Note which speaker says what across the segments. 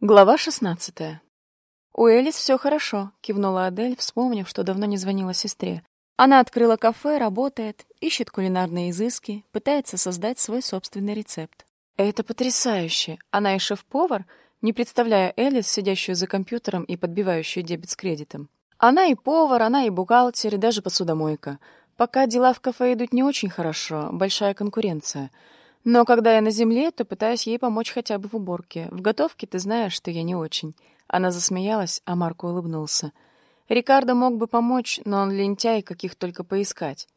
Speaker 1: Глава шестнадцатая. «У Элис все хорошо», — кивнула Адель, вспомнив, что давно не звонила сестре. Она открыла кафе, работает, ищет кулинарные изыски, пытается создать свой собственный рецепт. Это потрясающе! Она и шеф-повар, не представляя Элис, сидящую за компьютером и подбивающую дебет с кредитом. Она и повар, она и бухгалтер, и даже посудомойка. Пока дела в кафе идут не очень хорошо, большая конкуренция — но когда я на земле, то пытаюсь ей помочь хотя бы в уборке. В готовке ты знаешь, что я не очень. Она засмеялась, а Марко улыбнулся. Рикардо мог бы помочь, но он лентяй, каких только поискать.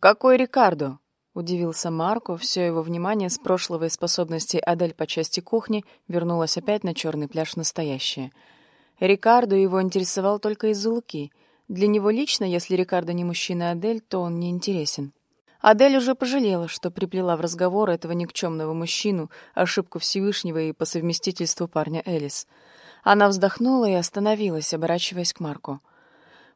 Speaker 1: «Какой Рикардо?» — удивился Марко. Все его внимание с прошлого и способностей Адель по части кухни вернулось опять на черный пляж настоящее. Рикардо его интересовал только из-за Луки. Для него лично, если Рикардо не мужчина Адель, то он не интересен. Адель уже пожалела, что приплела в разговор этого никчемного мужчину, ошибку Всевышнего и по совместительству парня Элис. Она вздохнула и остановилась, оборачиваясь к Марку.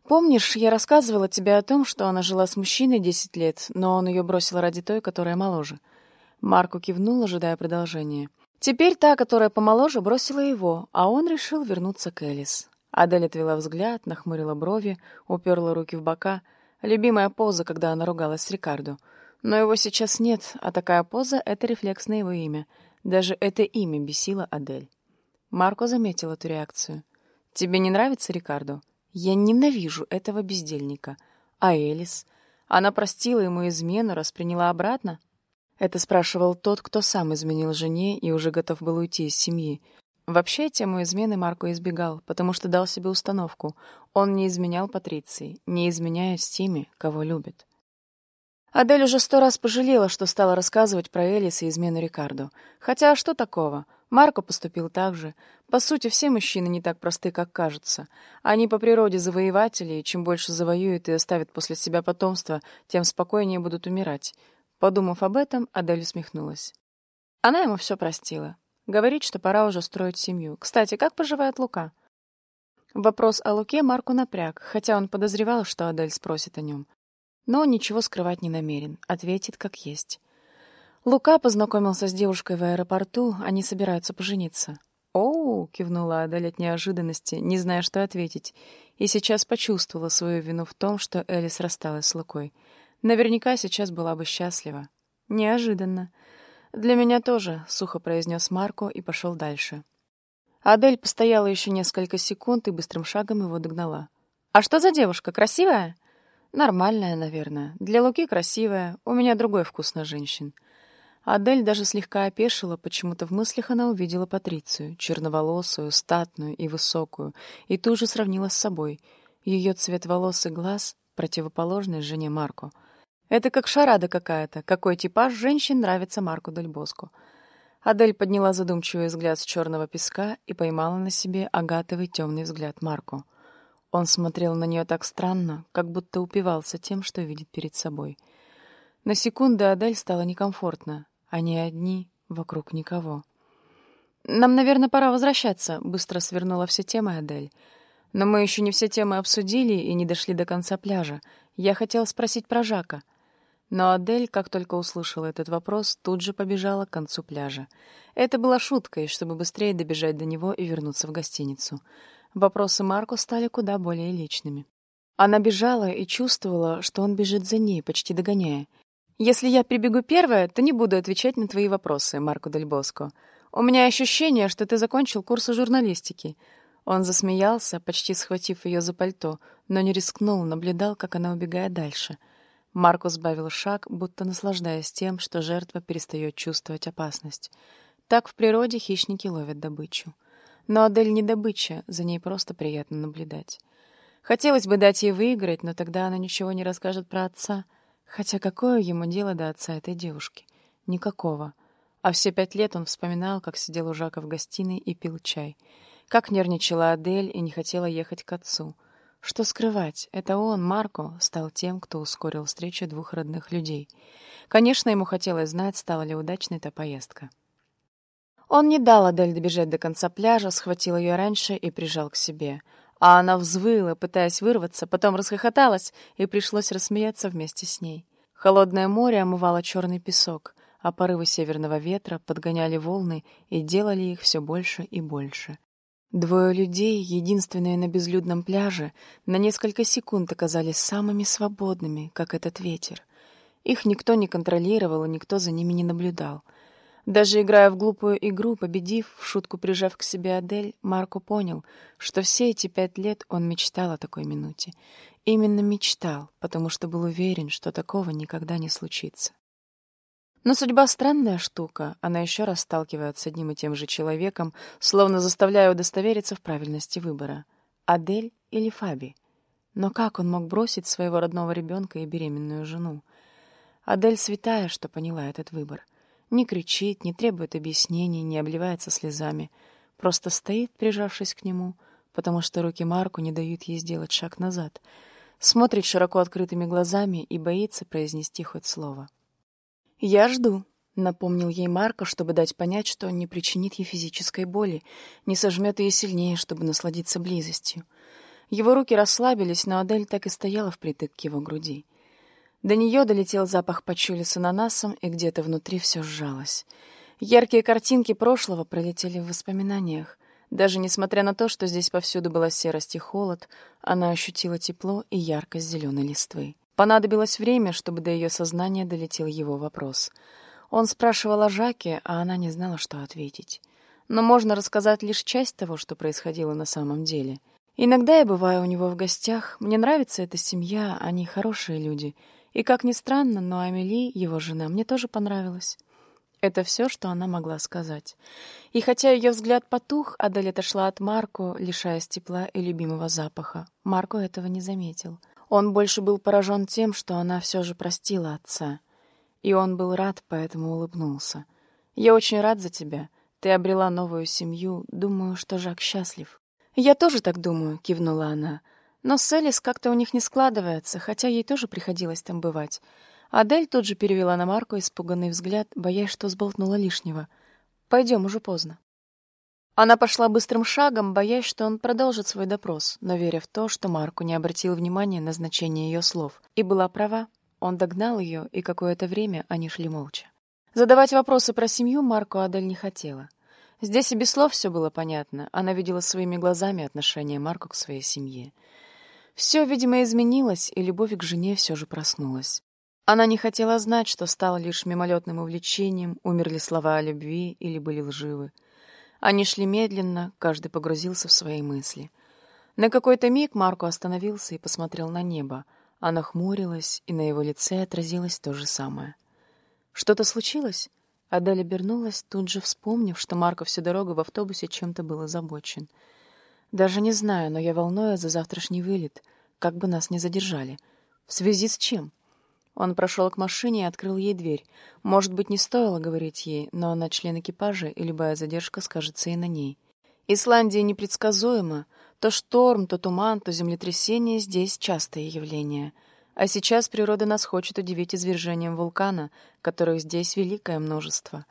Speaker 1: «Помнишь, я рассказывала тебе о том, что она жила с мужчиной десять лет, но он ее бросил ради той, которая моложе?» Марку кивнул, ожидая продолжения. «Теперь та, которая помоложе, бросила его, а он решил вернуться к Элис». Адель отвела взгляд, нахмурила брови, уперла руки в бока — Любимая поза, когда она ругалась с Рикардо. Но его сейчас нет, а такая поза — это рефлекс на его имя. Даже это имя бесило Адель. Марко заметил эту реакцию. «Тебе не нравится Рикардо? Я ненавижу этого бездельника. А Элис? Она простила ему измену, расприняла обратно?» Это спрашивал тот, кто сам изменил жене и уже готов был уйти из семьи. Вообще, тему измены Марко избегал, потому что дал себе установку. Он не изменял Патриции, не изменяя с теми, кого любит. Адель уже сто раз пожалела, что стала рассказывать про Элис и измену Рикардо. Хотя что такого? Марко поступил так же. По сути, все мужчины не так просты, как кажутся. Они по природе завоеватели, и чем больше завоюют и оставят после себя потомство, тем спокойнее будут умирать. Подумав об этом, Адель усмехнулась. Она ему все простила. Говорит, что пора уже строить семью. Кстати, как поживает Лука? Вопрос о Луке Марку напряг, хотя он подозревал, что Адель спросит о нем. Но ничего скрывать не намерен, ответит как есть. Лука познакомился с девушкой в аэропорту, они собираются пожениться. «Оу!» — кивнула Адель от неожиданности, не зная, что ответить, и сейчас почувствовала свою вину в том, что Элис рассталась с Лукой. Наверняка сейчас была бы счастлива. Неожиданно. «Для меня тоже», — сухо произнес Марко и пошел дальше. Адель постояла еще несколько секунд и быстрым шагом его догнала. «А что за девушка? Красивая?» «Нормальная, наверное. Для Луки красивая. У меня другой вкус на женщин». Адель даже слегка опешила, почему-то в мыслях она увидела Патрицию, черноволосую, статную и высокую, и тут же сравнила с собой. Ее цвет волос и глаз — противоположный жене Марко — это как шарада какая-то, какой типаж женщин нравится Марку Дель Боско. Адель подняла задумчивый взгляд с черного песка и поймала на себе агатовый темный взгляд Марку. Он смотрел на нее так странно, как будто упивался тем, что видит перед собой. На секунду Адель стало некомфортно. Они одни, вокруг никого. «Нам, наверное, пора возвращаться», — быстро свернула все темы Адель. «Но мы еще не все темы обсудили и не дошли до конца пляжа. Я хотела спросить про Жака». Но Адель, как только услышала этот вопрос, тут же побежала к концу пляжа. Это была шуткой, чтобы быстрее добежать до него и вернуться в гостиницу. Вопросы Марко стали куда более личными. Она бежала и чувствовала, что он бежит за ней, почти догоняя. «Если я прибегу первая, то не буду отвечать на твои вопросы, Марко Дель Боско. У меня ощущение, что ты закончил курсы журналистики». Он засмеялся, почти схватив ее за пальто, но не рискнул, наблюдал, как она убегает дальше — Маркус сбавил шаг, будто наслаждаясь тем, что жертва перестает чувствовать опасность. Так в природе хищники ловят добычу. Но Адель не добыча, за ней просто приятно наблюдать. Хотелось бы дать ей выиграть, но тогда она ничего не расскажет про отца. Хотя какое ему дело до отца этой девушки? Никакого. А все пять лет он вспоминал, как сидел у Жака в гостиной и пил чай. Как нервничала Адель и не хотела ехать к отцу — что скрывать, это он, Марко, стал тем, кто ускорил встречу двух родных людей. Конечно, ему хотелось знать, стала ли удачной эта поездка. Он не дал Адель добежать до конца пляжа, схватил ее раньше и прижал к себе. А она взвыла, пытаясь вырваться, потом расхохоталась, и пришлось рассмеяться вместе с ней. Холодное море омывало черный песок, а порывы северного ветра подгоняли волны и делали их все больше и больше. Двое людей, единственные на безлюдном пляже, на несколько секунд оказались самыми свободными, как этот ветер. Их никто не контролировал, и никто за ними не наблюдал. Даже играя в глупую игру, победив, в шутку прижав к себе Адель, Марко понял, что все эти пять лет он мечтал о такой минуте. Именно мечтал, потому что был уверен, что такого никогда не случится. Но судьба странная штука, она еще раз сталкивает с одним и тем же человеком, словно заставляя удостовериться в правильности выбора. Адель или Фаби? Но как он мог бросить своего родного ребенка и беременную жену? Адель святая, что поняла этот выбор. Не кричит, не требует объяснений, не обливается слезами. Просто стоит, прижавшись к нему, потому что руки Марку не дают ей сделать шаг назад. Смотрит широко открытыми глазами и боится произнести хоть слово. «Я жду», — напомнил ей Марко, чтобы дать понять, что он не причинит ей физической боли, не сожмет ее сильнее, чтобы насладиться близостью. Его руки расслабились, но Адель так и стояла впритык к его груди. До нее долетел запах пачули с ананасом, и где-то внутри все сжалось. Яркие картинки прошлого пролетели в воспоминаниях. Даже несмотря на то, что здесь повсюду была серость и холод, она ощутила тепло и яркость зеленой листвы. Понадобилось время, чтобы до ее сознания долетел его вопрос. Он спрашивал о Жаке, а она не знала, что ответить. Но можно рассказать лишь часть того, что происходило на самом деле. Иногда я бываю у него в гостях, мне нравится эта семья, они хорошие люди. И, как ни странно, но Амели, его жена, мне тоже понравилась. Это все, что она могла сказать. И хотя ее взгляд потух, Адель отошла от Марко, лишаясь тепла и любимого запаха. Марко этого не заметил. Он больше был поражен тем, что она все же простила отца. И он был рад, поэтому улыбнулся. «Я очень рад за тебя. Ты обрела новую семью. Думаю, что Жак счастлив». «Я тоже так думаю», — кивнула она. «Но с Элис как-то у них не складывается, хотя ей тоже приходилось там бывать». Адель тут же перевела на Марку испуганный взгляд, боясь, что сболтнула лишнего. «Пойдем, уже поздно». Она пошла быстрым шагом, боясь, что он продолжит свой допрос, но веря в то, что Марку не обратил внимания на значение ее слов. И была права. Он догнал ее, и какое-то время они шли молча. Задавать вопросы про семью Марку Адель не хотела. Здесь и без слов все было понятно. Она видела своими глазами отношение Марку к своей семье. Все, видимо, изменилось, и любовь к жене все же проснулась. Она не хотела знать, что стало лишь мимолетным увлечением, умерли слова о любви или были лживы. Они шли медленно, каждый погрузился в свои мысли. На какой-то миг Марко остановился и посмотрел на небо. Она хмурилась, и на его лице отразилось то же самое. «Что-то случилось?» Адель обернулась, тут же вспомнив, что Марко всю дорогу в автобусе чем-то был озабочен. «Даже не знаю, но я волнуюсь за завтрашний вылет, как бы нас не задержали. В связи с чем?» Он прошел к машине и открыл ей дверь. Может быть, не стоило говорить ей, но она член экипажа, и любая задержка скажется и на ней. Исландия непредсказуема. То шторм, то туман, то землетрясение здесь частое явление. А сейчас природа нас хочет удивить извержением вулкана, которых здесь великое множество.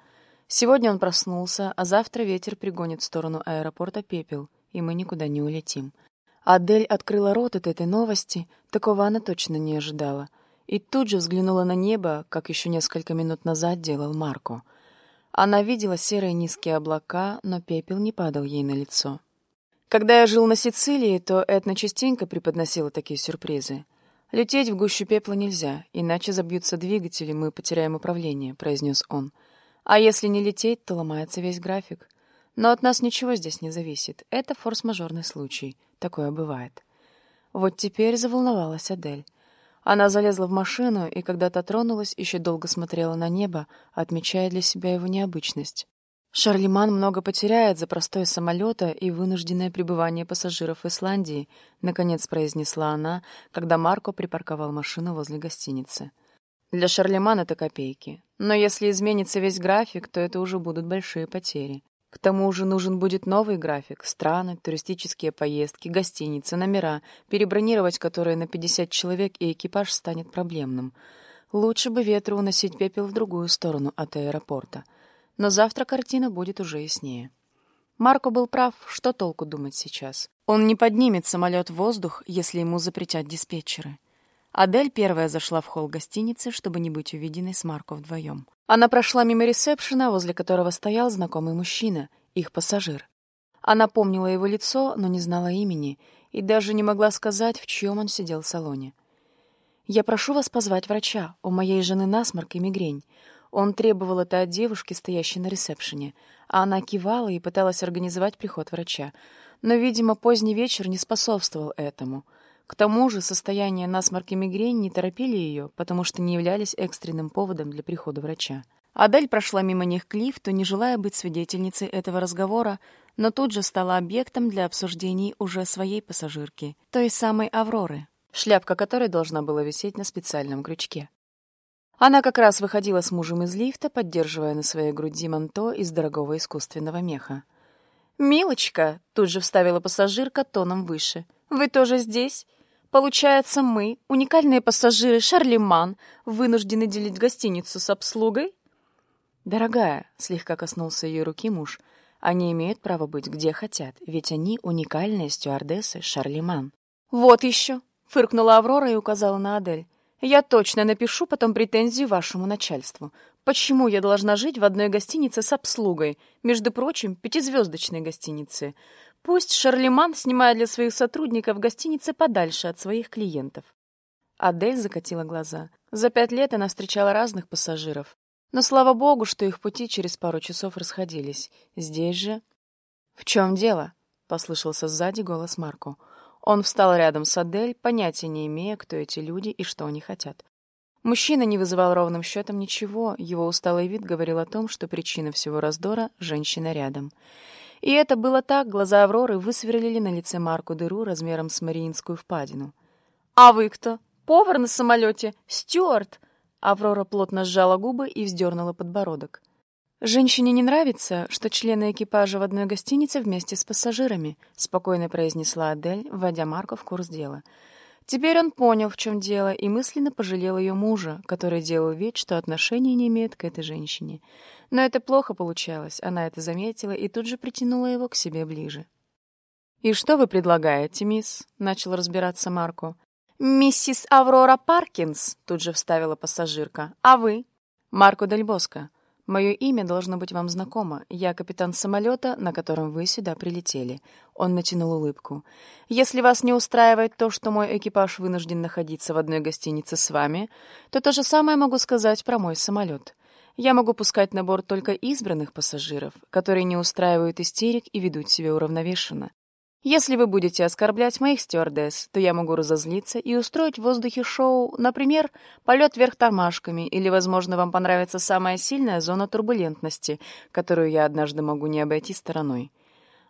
Speaker 1: Сегодня он проснулся, а завтра ветер пригонит в сторону аэропорта пепел, и мы никуда не улетим. Адель открыла рот от этой новости, такого она точно не ожидала — и тут же взглянула на небо, как еще несколько минут назад делал Марко. Она видела серые низкие облака, но пепел не падал ей на лицо. Когда я жил на Сицилии, то Этна частенько преподносила такие сюрпризы. «Лететь в гущу пепла нельзя, иначе забьются двигатели, мы потеряем управление», — произнес он. «А если не лететь, то ломается весь график. Но от нас ничего здесь не зависит. Это форс-мажорный случай. Такое бывает». Вот теперь заволновалась Адель. Она залезла в машину и, когда та тронулась, еще долго смотрела на небо, отмечая для себя его необычность. Шарлеман много потеряет за простое самолета и вынужденное пребывание пассажиров в Исландии, наконец произнесла она, когда Марко припарковал машину возле гостиницы. Для Шарлемана это копейки. Но если изменится весь график, то это уже будут большие потери. К тому же нужен будет новый график, страны, туристические поездки, гостиницы, номера, перебронировать которые на 50 человек и экипаж станет проблемным. Лучше бы ветру уносить пепел в другую сторону от аэропорта. Но завтра картина будет уже яснее. Марко был прав, что толку думать сейчас. Он не поднимет самолет в воздух, если ему запретят диспетчеры. Адель первая зашла в холл гостиницы, чтобы не быть увиденной с Марко вдвоем. Она прошла мимо ресепшена, возле которого стоял знакомый мужчина, их пассажир. Она помнила его лицо, но не знала имени, и даже не могла сказать, в чьем он сидел в салоне. «Я прошу вас позвать врача. У моей жены насморк и мигрень. Он требовал это от девушки, стоящей на ресепшене, а она кивала и пыталась организовать приход врача. Но, видимо, поздний вечер не способствовал этому. К тому же состояние насморк и мигрень не торопили ее, потому что не являлись экстренным поводом для прихода врача. Адель прошла мимо них к лифту, не желая быть свидетельницей этого разговора, но тут же стала объектом для обсуждений уже своей пассажирки, той самой Авроры, шляпка которой должна была висеть на специальном крючке. Она как раз выходила с мужем из лифта, поддерживая на своей груди манто из дорогого искусственного меха. «Милочка!» — тут же вставила пассажирка тоном выше. «Вы тоже здесь? Получается, мы, уникальные пассажиры Шарлеман, вынуждены делить гостиницу с обслугой?» «Дорогая», — слегка коснулся ее руки муж, — «они имеют право быть где хотят, ведь они уникальные стюардессы Шарлеман». «Вот еще!» — фыркнула Аврора и указала на Адель. Я точно напишу потом претензию вашему начальству. Почему я должна жить в одной гостинице с обслугой? Между прочим, пятизвездочной гостинице. Пусть Шарлеман снимает для своих сотрудников гостиницы подальше от своих клиентов. Адель закатила глаза. За пять лет она встречала разных пассажиров. Но слава богу, что их пути через пару часов расходились. Здесь же... «В чем дело?» — послышался сзади голос Марко. Он встал рядом с Адель, понятия не имея, кто эти люди и что они хотят. Мужчина не вызывал ровным счетом ничего, его усталый вид говорил о том, что причина всего раздора — женщина рядом. И это было так, глаза Авроры высверлили на лице Марку дыру размером с Мариинскую впадину. «А вы кто? Повар на самолете? Стюарт?» Аврора плотно сжала губы и вздернула подбородок. «Женщине не нравится, что члены экипажа в одной гостинице вместе с пассажирами», спокойно произнесла Адель, вводя Марка в курс дела. Теперь он понял, в чем дело, и мысленно пожалел ее мужа, который делал вид, что отношения не имеет к этой женщине. Но это плохо получалось, она это заметила и тут же притянула его к себе ближе. «И что вы предлагаете, мисс?» — начал разбираться Марко. «Миссис Аврора Паркинс», — тут же вставила пассажирка. «А вы?» «Марко Дель Боско». Мое имя должно быть вам знакомо. Я капитан самолета, на котором вы сюда прилетели. Он натянул улыбку. Если вас не устраивает то, что мой экипаж вынужден находиться в одной гостинице с вами, то то же самое могу сказать про мой самолет. Я могу пускать на борт только избранных пассажиров, которые не устраивают истерик и ведут себя уравновешенно. Если вы будете оскорблять моих стюардесс, то я могу разозлиться и устроить в воздухе шоу, например, полет вверх тормашками, или, возможно, вам понравится самая сильная зона турбулентности, которую я однажды могу не обойти стороной.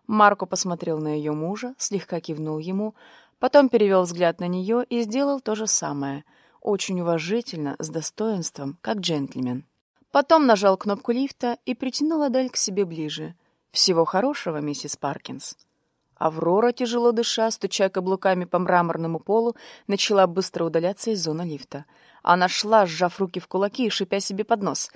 Speaker 1: Марко посмотрел на ее мужа, слегка кивнул ему, потом перевел взгляд на нее и сделал то же самое, очень уважительно, с достоинством, как джентльмен. Потом нажал кнопку лифта и притянул Адель к себе ближе. «Всего хорошего, миссис Паркинс». Аврора, тяжело дыша, стуча каблуками по мраморному полу, начала быстро удаляться из зоны лифта. Она шла, сжав руки в кулаки и шипя себе под нос.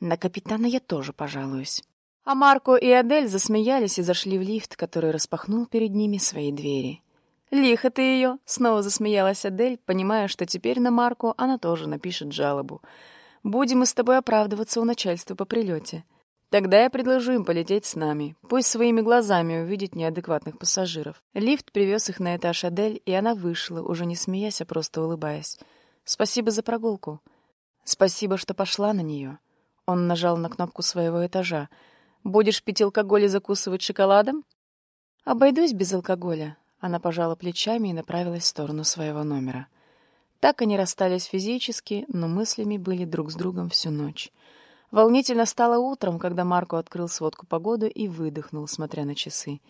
Speaker 1: «На капитана я тоже пожалуюсь». А Марко и Адель засмеялись и зашли в лифт, который распахнул перед ними свои двери. «Лихо ты ее!» — снова засмеялась Адель, понимая, что теперь на Марко она тоже напишет жалобу. «Будем мы с тобой оправдываться у начальства по прилете. Тогда я предложу им полететь с нами. Пусть своими глазами увидят неадекватных пассажиров. Лифт привез их на этаж Адель, и она вышла, уже не смеясь, а просто улыбаясь. Спасибо за прогулку. Спасибо, что пошла на нее. Он нажал на кнопку своего этажа. Будешь пить алкоголь и закусывать шоколадом? Обойдусь без алкоголя. Она пожала плечами и направилась в сторону своего номера. Так они расстались физически, но мыслями были друг с другом всю ночь. Волнительно стало утром, когда Марко открыл сводку погоды и выдохнул, смотря на часы.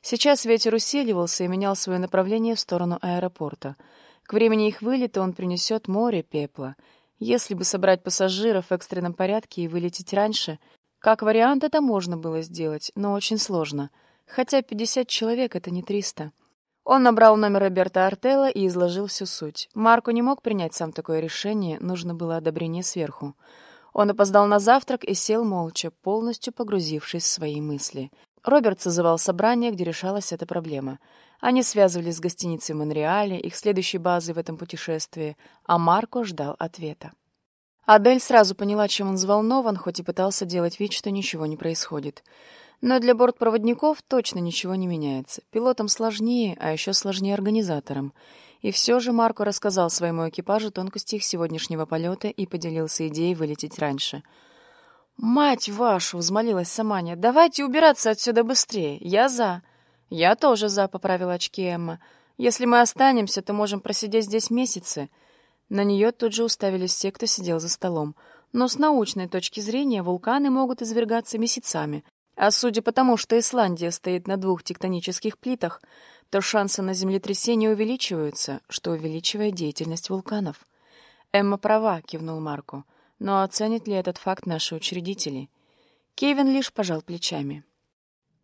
Speaker 1: Сейчас ветер усиливался и менял свое направление в сторону аэропорта. К времени их вылета он принесет море пепла. Если бы собрать пассажиров в экстренном порядке и вылететь раньше, как вариант это можно было сделать, но очень сложно. Хотя 50 человек — это не 300. Он набрал номер Роберта Артелла и изложил всю суть. Марко не мог принять сам такое решение, нужно было одобрение сверху. Он опоздал на завтрак и сел молча, полностью погрузившись в свои мысли. Роберт созывал собрание, где решалась эта проблема. Они связывались с гостиницей в Монреале, их следующей базой в этом путешествии, а Марко ждал ответа. Адель сразу поняла, чем он взволнован, хоть и пытался делать вид, что ничего не происходит. Но для бортпроводников точно ничего не меняется. Пилотам сложнее, а еще сложнее организаторам. И все же Марко рассказал своему экипажу тонкости их сегодняшнего полета и поделился идеей вылететь раньше. «Мать вашу!» — взмолилась Саманя. «Давайте убираться отсюда быстрее. Я за». «Я тоже за», — поправила очки Эмма. «Если мы останемся, то можем просидеть здесь месяцы». На нее тут же уставились все, кто сидел за столом. Но с научной точки зрения вулканы могут извергаться месяцами. А судя по тому, что Исландия стоит на двух тектонических плитах, то шансы на землетрясение увеличиваются, что увеличивает деятельность вулканов. «Эмма права», — кивнул Марко. «Но оценят ли этот факт наши учредители?» Кевин лишь пожал плечами.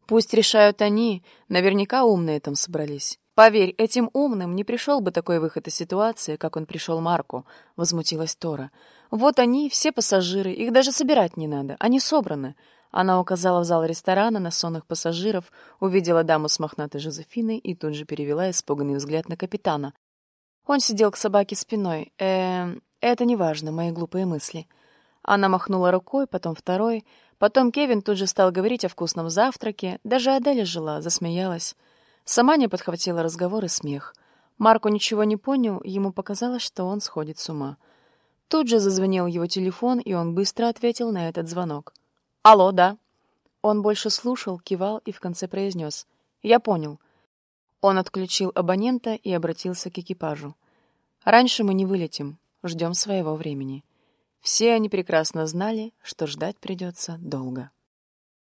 Speaker 1: «Пусть решают они, наверняка умные там собрались. «Поверь, этим умным не пришел бы такой выход из ситуации, как он пришел Марку», — возмутилась Тора. «Вот они, все пассажиры, их даже собирать не надо, они собраны». Она указала в зал ресторана на сонных пассажиров, увидела даму с мохнатой Жозефиной и тут же перевела испуганный взгляд на капитана. Он сидел к собаке спиной. э это не важно, мои глупые мысли». Она махнула рукой, потом второй. Потом Кевин тут же стал говорить о вкусном завтраке. Даже Аделя жила, засмеялась. Сама не подхватила разговор и смех. Марко ничего не понял, ему показалось, что он сходит с ума. Тут же зазвонил его телефон, и он быстро ответил на этот звонок. «Алло, да». Он больше слушал, кивал и в конце произнес. «Я понял». Он отключил абонента и обратился к экипажу. «Раньше мы не вылетим, ждем своего времени». Все они прекрасно знали, что ждать придется долго.